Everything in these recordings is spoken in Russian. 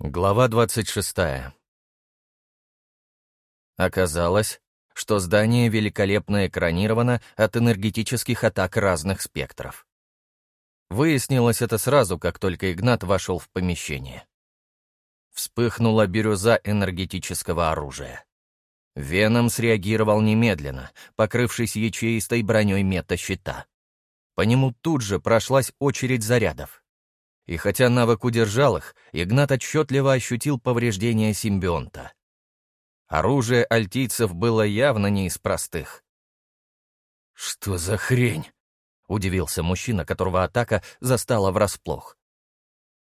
Глава 26. Оказалось, что здание великолепно экранировано от энергетических атак разных спектров. Выяснилось это сразу, как только Игнат вошел в помещение. Вспыхнула бирюза энергетического оружия. Веном среагировал немедленно, покрывшись ячеистой броней мета-щита. По нему тут же прошлась очередь зарядов. И хотя навык удержал их, Игнат отчетливо ощутил повреждения симбионта. Оружие альтийцев было явно не из простых. «Что за хрень?» — удивился мужчина, которого атака застала врасплох.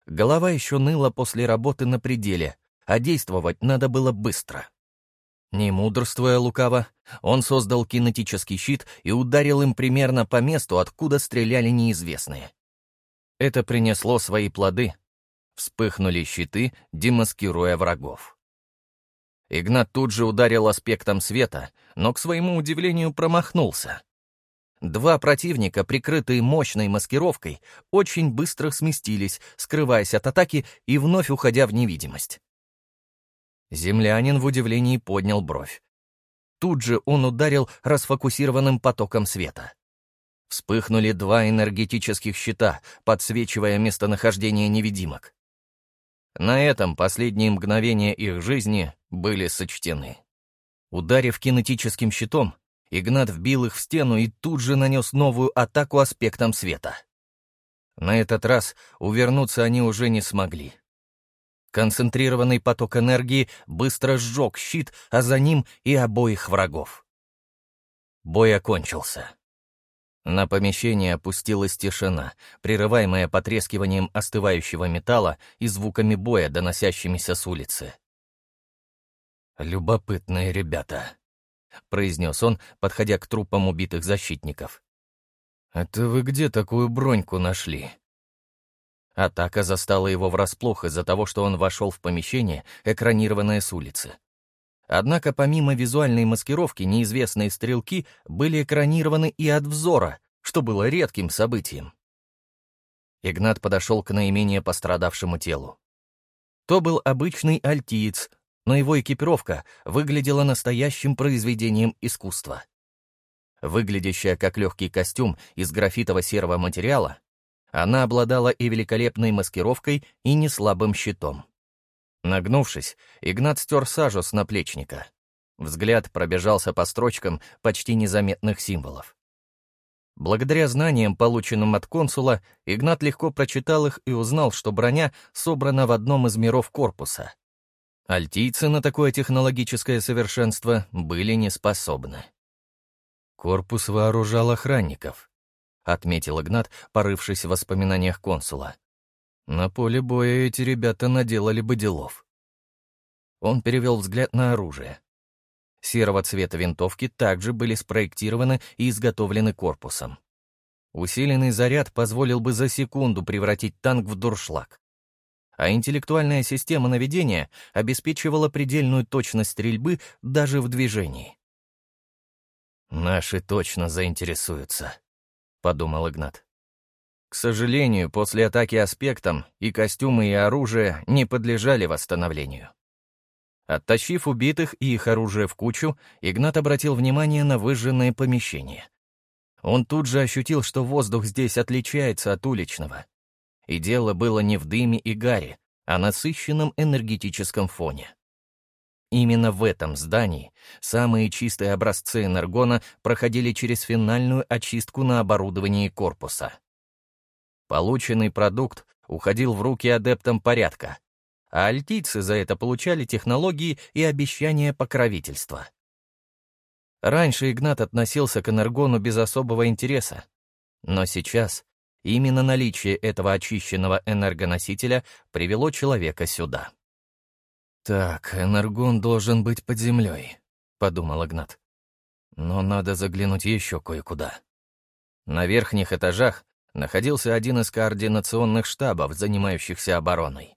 Голова еще ныла после работы на пределе, а действовать надо было быстро. Не мудрствуя лукаво, он создал кинетический щит и ударил им примерно по месту, откуда стреляли неизвестные. Это принесло свои плоды. Вспыхнули щиты, демаскируя врагов. Игнат тут же ударил аспектом света, но, к своему удивлению, промахнулся. Два противника, прикрытые мощной маскировкой, очень быстро сместились, скрываясь от атаки и вновь уходя в невидимость. Землянин в удивлении поднял бровь. Тут же он ударил расфокусированным потоком света. Вспыхнули два энергетических щита, подсвечивая местонахождение невидимок. На этом последние мгновения их жизни были сочтены. Ударив кинетическим щитом, Игнат вбил их в стену и тут же нанес новую атаку аспектом света. На этот раз увернуться они уже не смогли. Концентрированный поток энергии быстро сжег щит, а за ним и обоих врагов. Бой окончился. На помещение опустилась тишина, прерываемая потрескиванием остывающего металла и звуками боя, доносящимися с улицы. «Любопытные ребята», — произнес он, подходя к трупам убитых защитников. «Это вы где такую броньку нашли?» Атака застала его врасплох из-за того, что он вошел в помещение, экранированное с улицы. Однако помимо визуальной маскировки неизвестные стрелки были экранированы и от взора, что было редким событием. Игнат подошел к наименее пострадавшему телу. То был обычный альтиец, но его экипировка выглядела настоящим произведением искусства. Выглядящая как легкий костюм из графитово-серого материала, она обладала и великолепной маскировкой, и неслабым щитом. Нагнувшись, Игнат стер сажу с наплечника. Взгляд пробежался по строчкам почти незаметных символов. Благодаря знаниям, полученным от консула, Игнат легко прочитал их и узнал, что броня собрана в одном из миров корпуса. Альтийцы на такое технологическое совершенство были не способны. «Корпус вооружал охранников», — отметил Игнат, порывшись в воспоминаниях консула. На поле боя эти ребята наделали бы делов. Он перевел взгляд на оружие. Серого цвета винтовки также были спроектированы и изготовлены корпусом. Усиленный заряд позволил бы за секунду превратить танк в дуршлаг. А интеллектуальная система наведения обеспечивала предельную точность стрельбы даже в движении. «Наши точно заинтересуются», — подумал Игнат. К сожалению, после атаки аспектом и костюмы, и оружие не подлежали восстановлению. Оттащив убитых и их оружие в кучу, Игнат обратил внимание на выжженное помещение. Он тут же ощутил, что воздух здесь отличается от уличного. И дело было не в дыме и гаре, а насыщенном энергетическом фоне. Именно в этом здании самые чистые образцы энергона проходили через финальную очистку на оборудовании корпуса. Полученный продукт уходил в руки адептам порядка, а альтийцы за это получали технологии и обещания покровительства. Раньше Игнат относился к энергону без особого интереса, но сейчас именно наличие этого очищенного энергоносителя привело человека сюда. «Так, энергон должен быть под землей», — подумал Игнат. «Но надо заглянуть еще кое-куда». На верхних этажах находился один из координационных штабов, занимающихся обороной.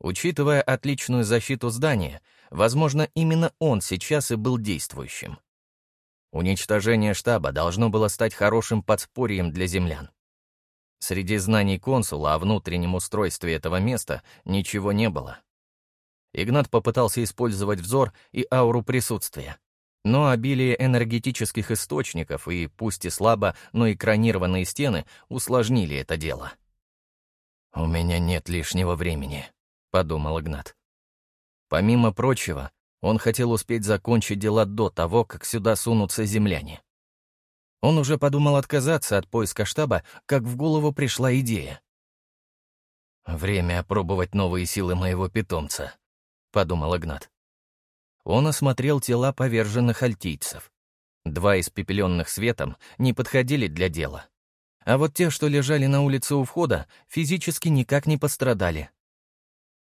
Учитывая отличную защиту здания, возможно, именно он сейчас и был действующим. Уничтожение штаба должно было стать хорошим подспорьем для землян. Среди знаний консула о внутреннем устройстве этого места ничего не было. Игнат попытался использовать взор и ауру присутствия. Но обилие энергетических источников и, пусть и слабо, но экранированные стены усложнили это дело. «У меня нет лишнего времени», — подумал Игнат. Помимо прочего, он хотел успеть закончить дела до того, как сюда сунутся земляне. Он уже подумал отказаться от поиска штаба, как в голову пришла идея. «Время опробовать новые силы моего питомца», — подумал Игнат. Он осмотрел тела поверженных альтийцев. Два испепеленных светом не подходили для дела. А вот те, что лежали на улице у входа, физически никак не пострадали.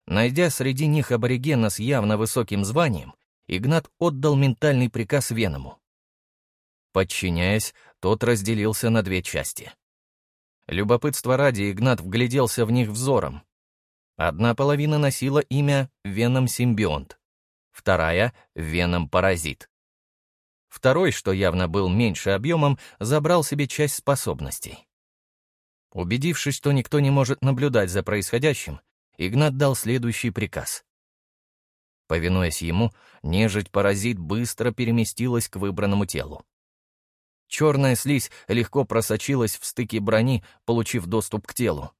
Найдя среди них аборигена с явно высоким званием, Игнат отдал ментальный приказ Веному. Подчиняясь, тот разделился на две части. Любопытство ради Игнат вгляделся в них взором. Одна половина носила имя Веном-симбионт, вторая — Веном-паразит. Второй, что явно был меньше объемом, забрал себе часть способностей. Убедившись, что никто не может наблюдать за происходящим, Игнат дал следующий приказ. Повинуясь ему, нежить-паразит быстро переместилась к выбранному телу. Черная слизь легко просочилась в стыки брони, получив доступ к телу.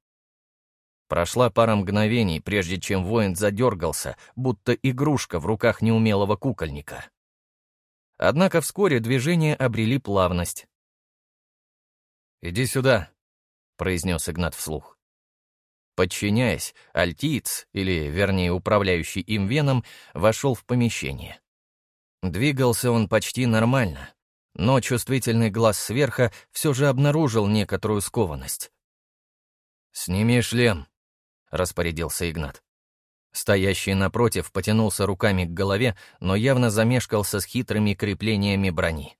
Прошла пара мгновений, прежде чем воин задергался, будто игрушка в руках неумелого кукольника. Однако вскоре движения обрели плавность. «Иди сюда», — произнес Игнат вслух. Подчиняясь, альтиец, или, вернее, управляющий им веном, вошел в помещение. Двигался он почти нормально, но чувствительный глаз сверха все же обнаружил некоторую скованность. «Сними шлем», — распорядился Игнат. Стоящий напротив потянулся руками к голове, но явно замешкался с хитрыми креплениями брони.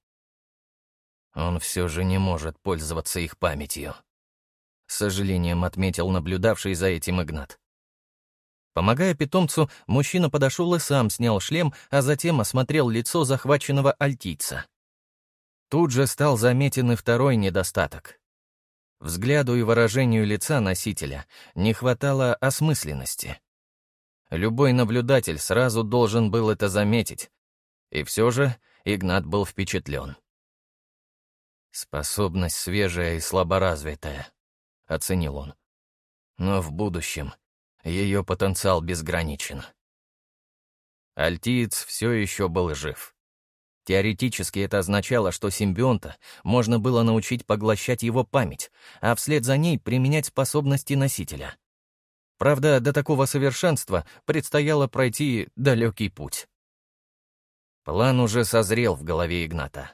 Он все же не может пользоваться их памятью. С сожалением отметил наблюдавший за этим Игнат. Помогая питомцу, мужчина подошел и сам снял шлем, а затем осмотрел лицо захваченного альтийца. Тут же стал заметен и второй недостаток. Взгляду и выражению лица носителя не хватало осмысленности. Любой наблюдатель сразу должен был это заметить. И все же Игнат был впечатлен. «Способность свежая и слаборазвитая», — оценил он. «Но в будущем ее потенциал безграничен». Альтиец все еще был жив. Теоретически это означало, что симбионта можно было научить поглощать его память, а вслед за ней применять способности носителя. Правда, до такого совершенства предстояло пройти далекий путь. План уже созрел в голове Игната.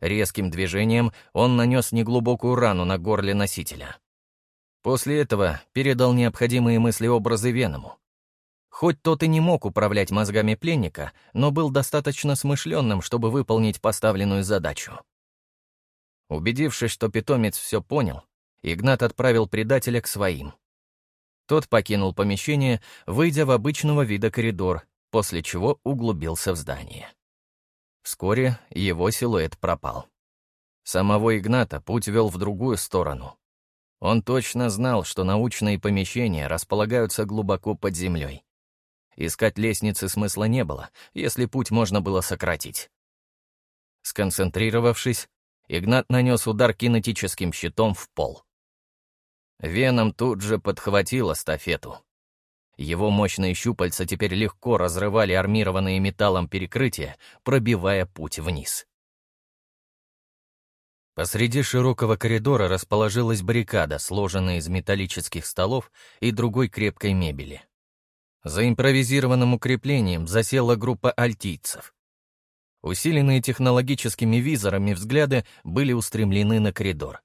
Резким движением он нанес неглубокую рану на горле носителя. После этого передал необходимые мысли-образы Веному. Хоть тот и не мог управлять мозгами пленника, но был достаточно смышленным, чтобы выполнить поставленную задачу. Убедившись, что питомец все понял, Игнат отправил предателя к своим. Тот покинул помещение, выйдя в обычного вида коридор, после чего углубился в здание. Вскоре его силуэт пропал. Самого Игната путь вел в другую сторону. Он точно знал, что научные помещения располагаются глубоко под землей. Искать лестницы смысла не было, если путь можно было сократить. Сконцентрировавшись, Игнат нанес удар кинетическим щитом в пол. Веном тут же подхватил эстафету. Его мощные щупальца теперь легко разрывали армированные металлом перекрытия, пробивая путь вниз. Посреди широкого коридора расположилась баррикада, сложенная из металлических столов и другой крепкой мебели. За импровизированным укреплением засела группа альтийцев. Усиленные технологическими визорами взгляды были устремлены на коридор.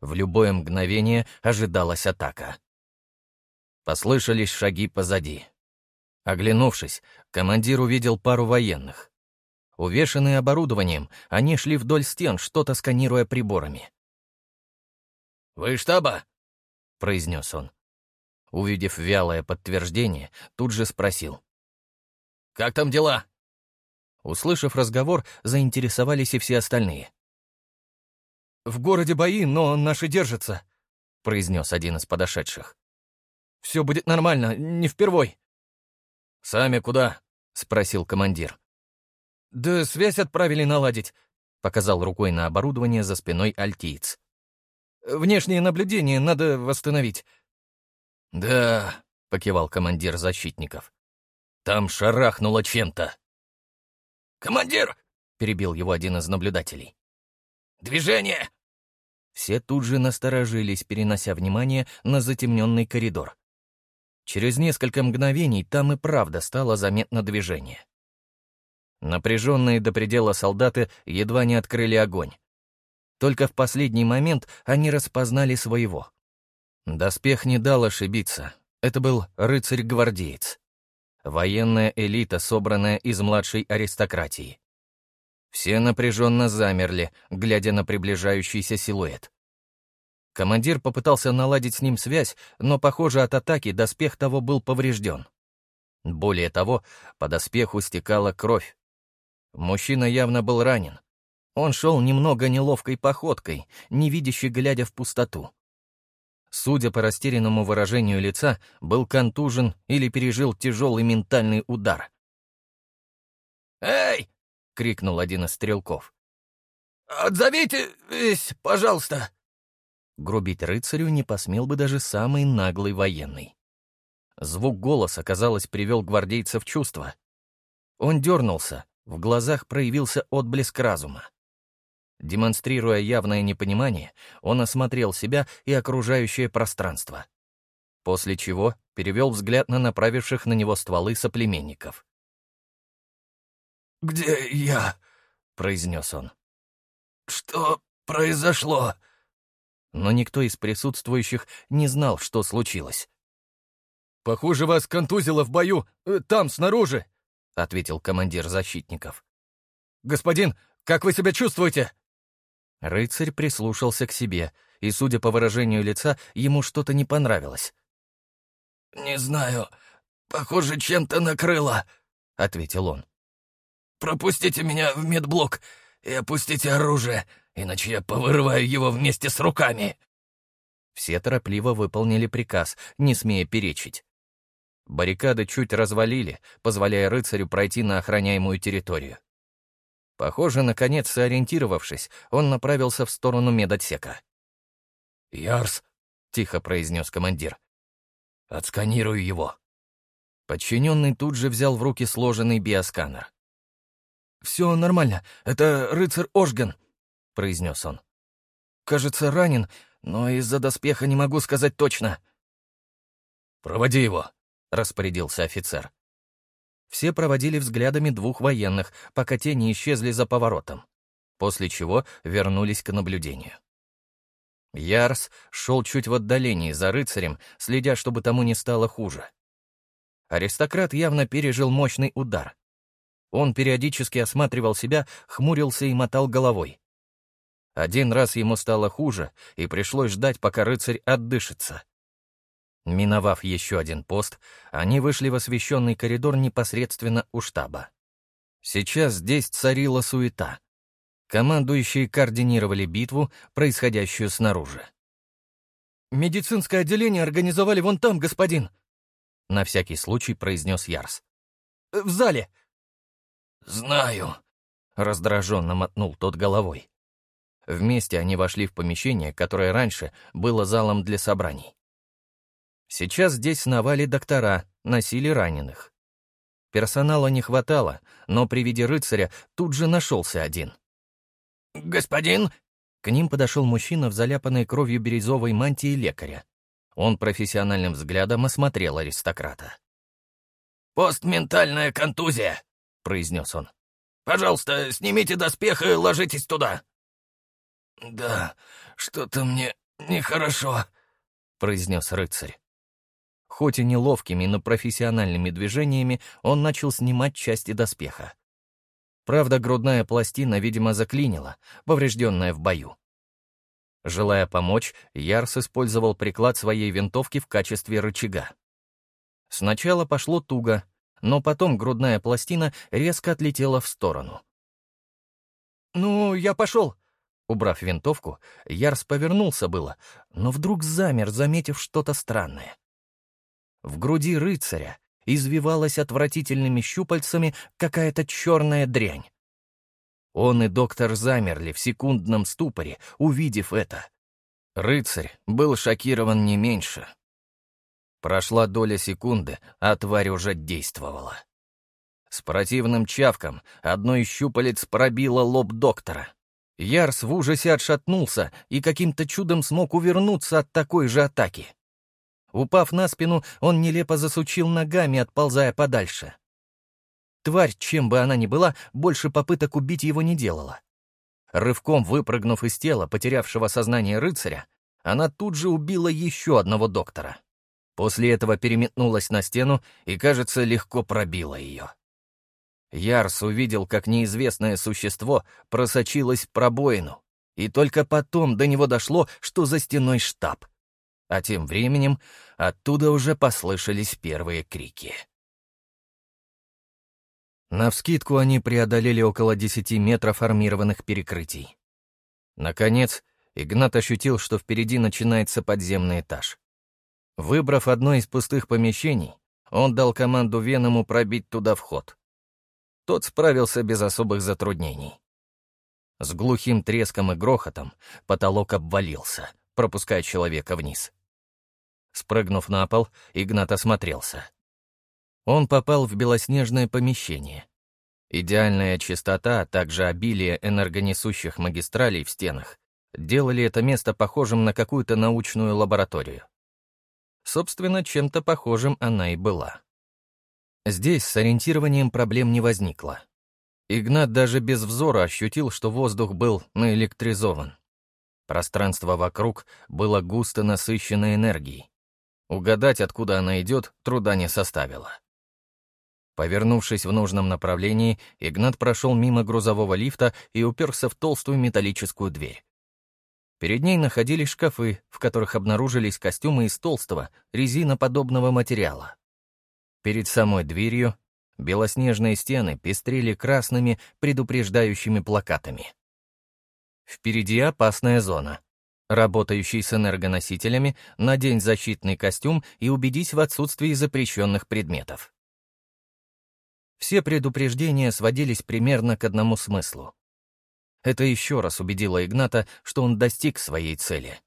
В любое мгновение ожидалась атака. Послышались шаги позади. Оглянувшись, командир увидел пару военных. Увешанные оборудованием, они шли вдоль стен, что-то сканируя приборами. «Вы штаба?» — произнес он. Увидев вялое подтверждение, тут же спросил. «Как там дела?» Услышав разговор, заинтересовались и все остальные. «В городе бои, но наши держатся», произнес один из подошедших. «Все будет нормально, не впервой». «Сами куда?» — спросил командир. «Да связь отправили наладить», — показал рукой на оборудование за спиной альтиец. «Внешнее наблюдение надо восстановить». «Да», — покивал командир защитников. «Там шарахнуло чем-то». «Командир!» — перебил его один из наблюдателей. «Движение!» Все тут же насторожились, перенося внимание на затемненный коридор. Через несколько мгновений там и правда стало заметно движение. Напряженные до предела солдаты едва не открыли огонь. Только в последний момент они распознали своего. Доспех не дал ошибиться. Это был рыцарь-гвардеец. Военная элита, собранная из младшей аристократии. Все напряженно замерли, глядя на приближающийся силуэт. Командир попытался наладить с ним связь, но, похоже, от атаки доспех того был поврежден. Более того, по доспеху стекала кровь. Мужчина явно был ранен. Он шел немного неловкой походкой, невидящий глядя в пустоту. Судя по растерянному выражению лица, был контужен или пережил тяжелый ментальный удар. «Эй!» — крикнул один из стрелков. «Отзовитесь, пожалуйста!» Грубить рыцарю не посмел бы даже самый наглый военный. Звук голоса, казалось, привел гвардейца в чувство. Он дернулся, в глазах проявился отблеск разума. Демонстрируя явное непонимание, он осмотрел себя и окружающее пространство. После чего перевел взгляд на направивших на него стволы соплеменников. «Где я?» — произнес он. «Что произошло?» Но никто из присутствующих не знал, что случилось. «Похоже, вас контузило в бою, э, там, снаружи», — ответил командир защитников. «Господин, как вы себя чувствуете?» Рыцарь прислушался к себе, и, судя по выражению лица, ему что-то не понравилось. «Не знаю. Похоже, чем-то накрыло», — ответил он. Пропустите меня в медблок и опустите оружие, иначе я повырываю его вместе с руками». Все торопливо выполнили приказ, не смея перечить. Баррикады чуть развалили, позволяя рыцарю пройти на охраняемую территорию. Похоже, наконец сориентировавшись, он направился в сторону медотсека. «Ярс», — тихо произнес командир, — «отсканирую его». Подчиненный тут же взял в руки сложенный биосканер. «Все нормально, это рыцарь Ожген», — произнес он. «Кажется, ранен, но из-за доспеха не могу сказать точно». «Проводи его», — распорядился офицер. Все проводили взглядами двух военных, пока те не исчезли за поворотом, после чего вернулись к наблюдению. Ярс шел чуть в отдалении за рыцарем, следя, чтобы тому не стало хуже. Аристократ явно пережил мощный удар, он периодически осматривал себя, хмурился и мотал головой. Один раз ему стало хуже, и пришлось ждать, пока рыцарь отдышится. Миновав еще один пост, они вышли в освещенный коридор непосредственно у штаба. Сейчас здесь царила суета. Командующие координировали битву, происходящую снаружи. «Медицинское отделение организовали вон там, господин!» На всякий случай произнес Ярс. «В зале!» «Знаю», — раздраженно мотнул тот головой. Вместе они вошли в помещение, которое раньше было залом для собраний. Сейчас здесь сновали доктора, носили раненых. Персонала не хватало, но при виде рыцаря тут же нашелся один. «Господин!» К ним подошел мужчина в заляпанной кровью бирюзовой мантии лекаря. Он профессиональным взглядом осмотрел аристократа. «Постментальная контузия произнес он. «Пожалуйста, снимите доспех и ложитесь туда». «Да, что-то мне нехорошо», — произнес рыцарь. Хоть и неловкими, но профессиональными движениями он начал снимать части доспеха. Правда, грудная пластина, видимо, заклинила, поврежденная в бою. Желая помочь, Ярс использовал приклад своей винтовки в качестве рычага. Сначала пошло туго, но потом грудная пластина резко отлетела в сторону. «Ну, я пошел», Убрав винтовку, Ярс повернулся было, но вдруг замер, заметив что-то странное. В груди рыцаря извивалась отвратительными щупальцами какая-то черная дрянь. Он и доктор замерли в секундном ступоре, увидев это. Рыцарь был шокирован не меньше. Прошла доля секунды, а тварь уже действовала. С противным чавком одно из щупалец пробило лоб доктора. Ярс в ужасе отшатнулся и каким-то чудом смог увернуться от такой же атаки. Упав на спину, он нелепо засучил ногами, отползая подальше. Тварь, чем бы она ни была, больше попыток убить его не делала. Рывком выпрыгнув из тела потерявшего сознание рыцаря, она тут же убила еще одного доктора. После этого переметнулась на стену и, кажется, легко пробила ее. Ярс увидел, как неизвестное существо просочилось в пробоину, и только потом до него дошло, что за стеной штаб. А тем временем оттуда уже послышались первые крики. Навскидку они преодолели около десяти метров армированных перекрытий. Наконец, Игнат ощутил, что впереди начинается подземный этаж. Выбрав одно из пустых помещений, он дал команду Веному пробить туда вход. Тот справился без особых затруднений. С глухим треском и грохотом потолок обвалился, пропуская человека вниз. Спрыгнув на пол, Игнат осмотрелся. Он попал в белоснежное помещение. Идеальная чистота, а также обилие энергонесущих магистралей в стенах делали это место похожим на какую-то научную лабораторию. Собственно, чем-то похожим она и была. Здесь с ориентированием проблем не возникло. Игнат даже без взора ощутил, что воздух был наэлектризован. Пространство вокруг было густо насыщено энергией. Угадать, откуда она идет, труда не составило. Повернувшись в нужном направлении, Игнат прошел мимо грузового лифта и уперся в толстую металлическую дверь. Перед ней находились шкафы, в которых обнаружились костюмы из толстого, резиноподобного материала. Перед самой дверью белоснежные стены пестрили красными предупреждающими плакатами. Впереди опасная зона. Работающий с энергоносителями, надень защитный костюм и убедись в отсутствии запрещенных предметов. Все предупреждения сводились примерно к одному смыслу. Это еще раз убедило Игната, что он достиг своей цели.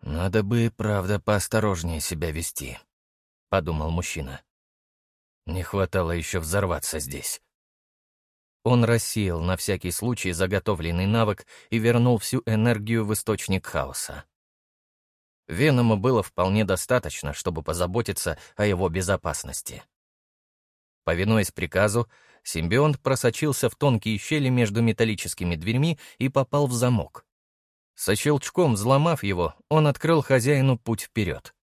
«Надо бы, правда, поосторожнее себя вести», — подумал мужчина. «Не хватало еще взорваться здесь». Он рассеял на всякий случай заготовленный навык и вернул всю энергию в источник хаоса. Веному было вполне достаточно, чтобы позаботиться о его безопасности. Повинуясь приказу, симбионт просочился в тонкие щели между металлическими дверьми и попал в замок. Со щелчком взломав его, он открыл хозяину путь вперед.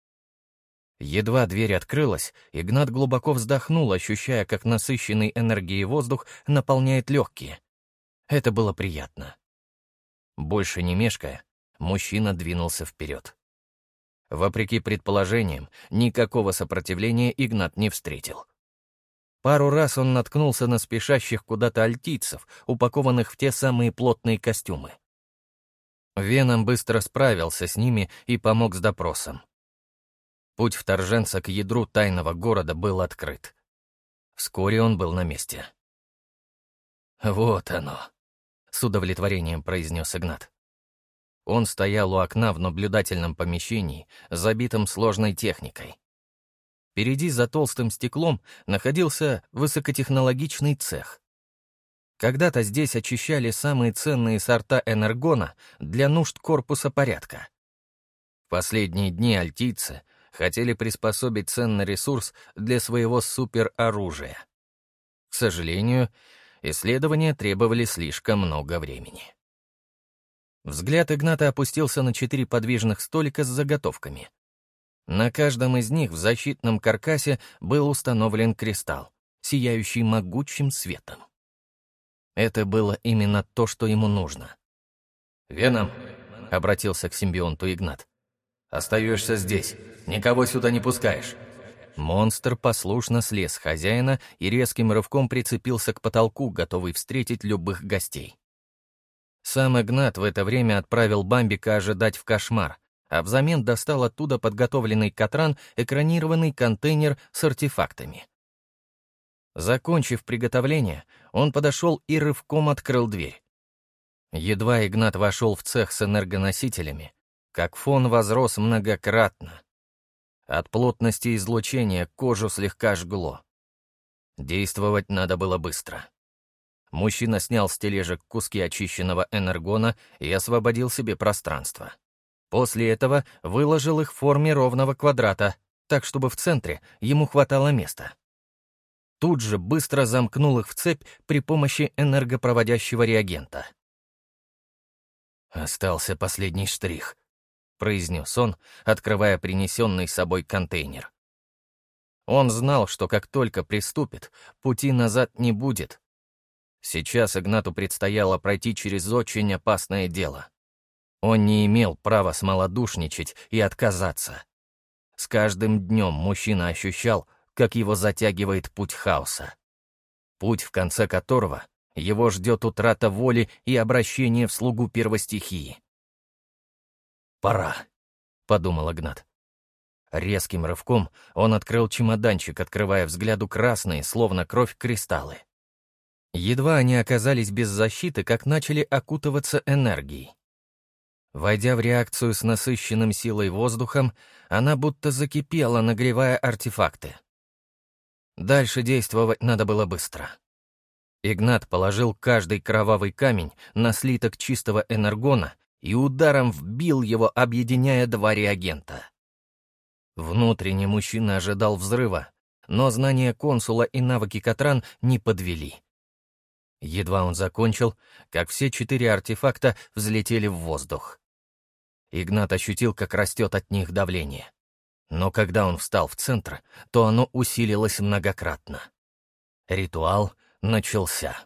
Едва дверь открылась, Игнат глубоко вздохнул, ощущая, как насыщенный энергией воздух наполняет легкие. Это было приятно. Больше не мешкая, мужчина двинулся вперед. Вопреки предположениям, никакого сопротивления Игнат не встретил. Пару раз он наткнулся на спешащих куда-то альтийцев, упакованных в те самые плотные костюмы. Веном быстро справился с ними и помог с допросом. Путь вторженца к ядру тайного города был открыт. Вскоре он был на месте. «Вот оно», — с удовлетворением произнес Игнат. Он стоял у окна в наблюдательном помещении, забитом сложной техникой. Впереди за толстым стеклом находился высокотехнологичный цех. Когда-то здесь очищали самые ценные сорта энергона для нужд корпуса порядка. В последние дни альтийцы хотели приспособить ценный ресурс для своего супероружия. К сожалению, исследования требовали слишком много времени. Взгляд Игната опустился на четыре подвижных столика с заготовками — на каждом из них в защитном каркасе был установлен кристалл, сияющий могучим светом. Это было именно то, что ему нужно. «Веном», — обратился к симбионту Игнат, — «остаешься здесь, никого сюда не пускаешь». Монстр послушно слез хозяина и резким рывком прицепился к потолку, готовый встретить любых гостей. Сам Игнат в это время отправил Бамбика ожидать в кошмар, а взамен достал оттуда подготовленный Катран экранированный контейнер с артефактами. Закончив приготовление, он подошел и рывком открыл дверь. Едва Игнат вошел в цех с энергоносителями, как фон возрос многократно. От плотности излучения кожу слегка жгло. Действовать надо было быстро. Мужчина снял с тележек куски очищенного энергона и освободил себе пространство. После этого выложил их в форме ровного квадрата, так чтобы в центре ему хватало места. Тут же быстро замкнул их в цепь при помощи энергопроводящего реагента. «Остался последний штрих», — произнес он, открывая принесенный с собой контейнер. Он знал, что как только приступит, пути назад не будет. Сейчас Игнату предстояло пройти через очень опасное дело. Он не имел права смолодушничать и отказаться. С каждым днем мужчина ощущал, как его затягивает путь хаоса. Путь, в конце которого его ждет утрата воли и обращение в слугу первостихии. «Пора», — подумал Игнат. Резким рывком он открыл чемоданчик, открывая взгляду красные, словно кровь, кристаллы. Едва они оказались без защиты, как начали окутываться энергией. Войдя в реакцию с насыщенным силой воздухом, она будто закипела, нагревая артефакты. Дальше действовать надо было быстро. Игнат положил каждый кровавый камень на слиток чистого энергона и ударом вбил его, объединяя два реагента. Внутренне мужчина ожидал взрыва, но знания консула и навыки Катран не подвели. Едва он закончил, как все четыре артефакта взлетели в воздух. Игнат ощутил, как растет от них давление. Но когда он встал в центр, то оно усилилось многократно. Ритуал начался.